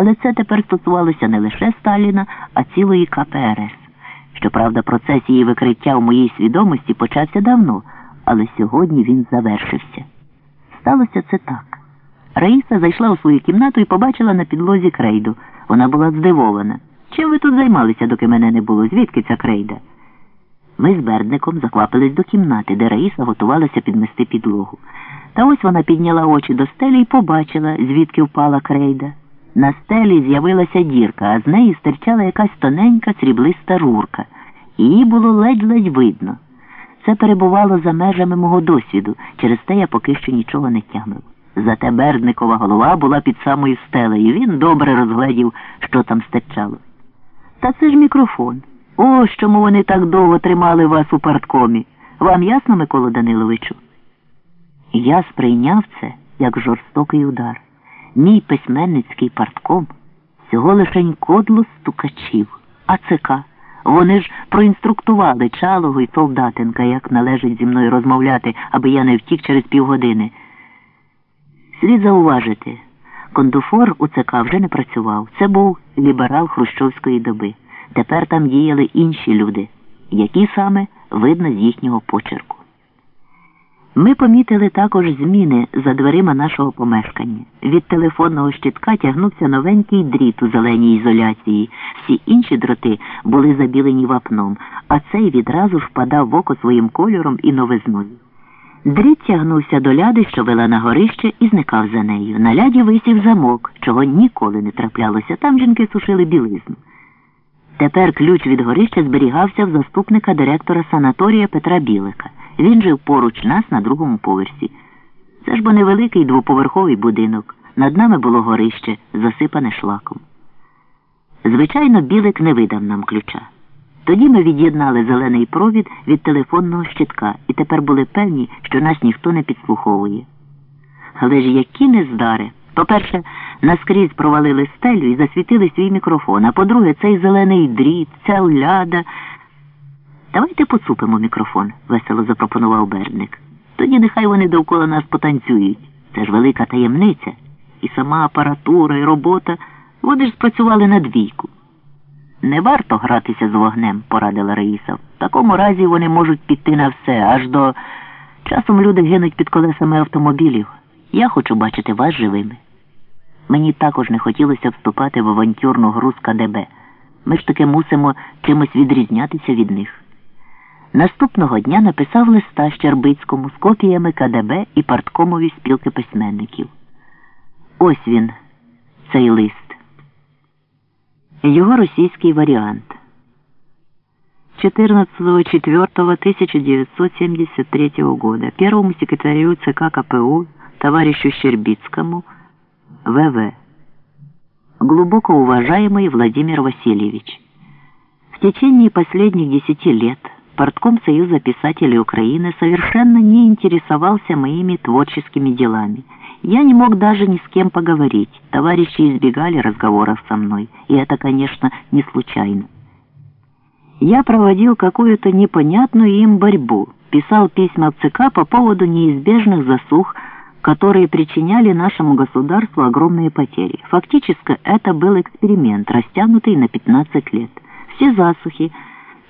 Але це тепер стосувалося не лише Сталіна, а цілої КПРС. Щоправда, процес її викриття у моїй свідомості почався давно, але сьогодні він завершився. Сталося це так. Раїса зайшла у свою кімнату і побачила на підлозі крейду. Вона була здивована. Чим ви тут займалися, доки мене не було? Звідки ця крейда? Ми з Бердником заквапились до кімнати, де Раїса готувалася підмести підлогу. Та ось вона підняла очі до стелі і побачила, звідки впала крейда. На стелі з'явилася дірка, а з неї стирчала якась тоненька сріблиста рурка. Її було ледь-ледь видно. Це перебувало за межами мого досвіду, через те я поки що нічого не тямив. Зате Бердникова голова була під самою стелею, він добре розгледів, що там стирчало. Та це ж мікрофон. Ось чому вони так довго тримали вас у парткомі. Вам ясно, Микола Даниловичу? Я сприйняв це як жорстокий удар. Мій письменницький партком всього лишень кодло стукачів, а ЦК. Вони ж проінструктували Чалого і Солдатенка, як належить зі мною розмовляти, аби я не втік через півгодини. Слід зауважити, Кондуфор у ЦК вже не працював. Це був ліберал Хрущовської доби. Тепер там діяли інші люди, які саме видно з їхнього почерку. Ми помітили також зміни за дверима нашого помешкання. Від телефонного щитка тягнувся новенький дріт у зеленій ізоляції. Всі інші дроти були забілені вапном, а цей відразу впадав в око своїм кольором і новизною. Дріт тягнувся до ляди, що вела на горище, і зникав за нею. На ляді висів замок, чого ніколи не траплялося. Там жінки сушили білизну. Тепер ключ від горища зберігався в заступника директора санаторія Петра Білика. Він жив поруч нас на другому поверсі. Це ж бо невеликий двоповерховий будинок. Над нами було горище, засипане шлаком. Звичайно, білик не видав нам ключа. Тоді ми від'єднали зелений провід від телефонного щитка і тепер були певні, що нас ніхто не підслуховує. Але ж які нездари. По-перше, наскрізь провалили стелю і засвітили свій мікрофон, а по-друге, цей зелений дріт, ця ляда. Давайте поцупимо мікрофон, весело запропонував Бердник. Тоді нехай вони довкола нас потанцюють. Це ж велика таємниця. І сама апаратура, і робота. Вони ж спрацювали на двійку. Не варто гратися з вогнем, порадила Раїса. В такому разі вони можуть піти на все, аж до часом люди гинуть під колесами автомобілів. Я хочу бачити вас живими. Мені також не хотілося вступати в авантюрну гру з КДБ. Ми ж таки мусимо чимось відрізнятися від них. Наступного дня написав листа Щербицькому з копіями КДБ і парткомові спілки письменників. Ось він, цей лист. Його російський варіант. 14.04.1973 года первому секретарю ЦК КПУ товарищу Щербицкому ВВ. Глубоко уважаемый Владимир Васильевич, в течение последних десяти лет Портком Союза писателей Украины совершенно не интересовался моими творческими делами. Я не мог даже ни с кем поговорить. Товарищи избегали разговоров со мной, и это, конечно, не случайно. Я проводил какую-то непонятную им борьбу, писал письма ЦК по поводу неизбежных засух, которые причиняли нашему государству огромные потери. Фактически это был эксперимент, растянутый на 15 лет. Все засухи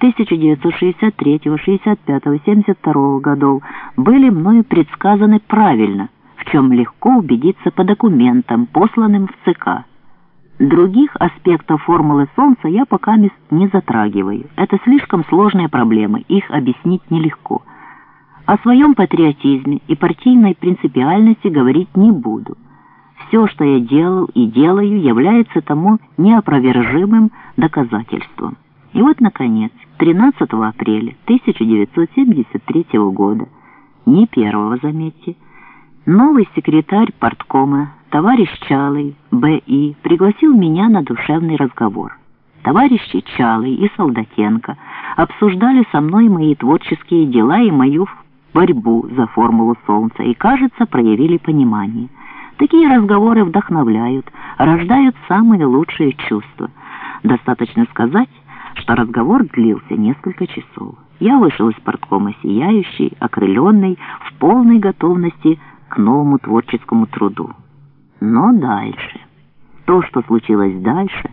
1963, 65, 72 годов были мною предсказаны правильно, в чем легко убедиться по документам, посланным в ЦК. Других аспектов формулы Солнца я пока не затрагиваю. Это слишком сложные проблемы, их объяснить нелегко. О своем патриотизме и партийной принципиальности говорить не буду. Все, что я делал и делаю, является тому неопровержимым доказательством. И вот, наконец, 13 апреля 1973 года, не первого, заметьте, новый секретарь парткома, товарищ Чалый, Б.И., пригласил меня на душевный разговор. Товарищи Чалый и Солдатенко обсуждали со мной мои творческие дела и мою борьбу за формулу Солнца и, кажется, проявили понимание. Такие разговоры вдохновляют, рождают самые лучшие чувства. Достаточно сказать, что разговор длился несколько часов. Я вышел из порткома сияющий, окрыленный, в полной готовности к новому творческому труду. Но дальше... То, что случилось дальше,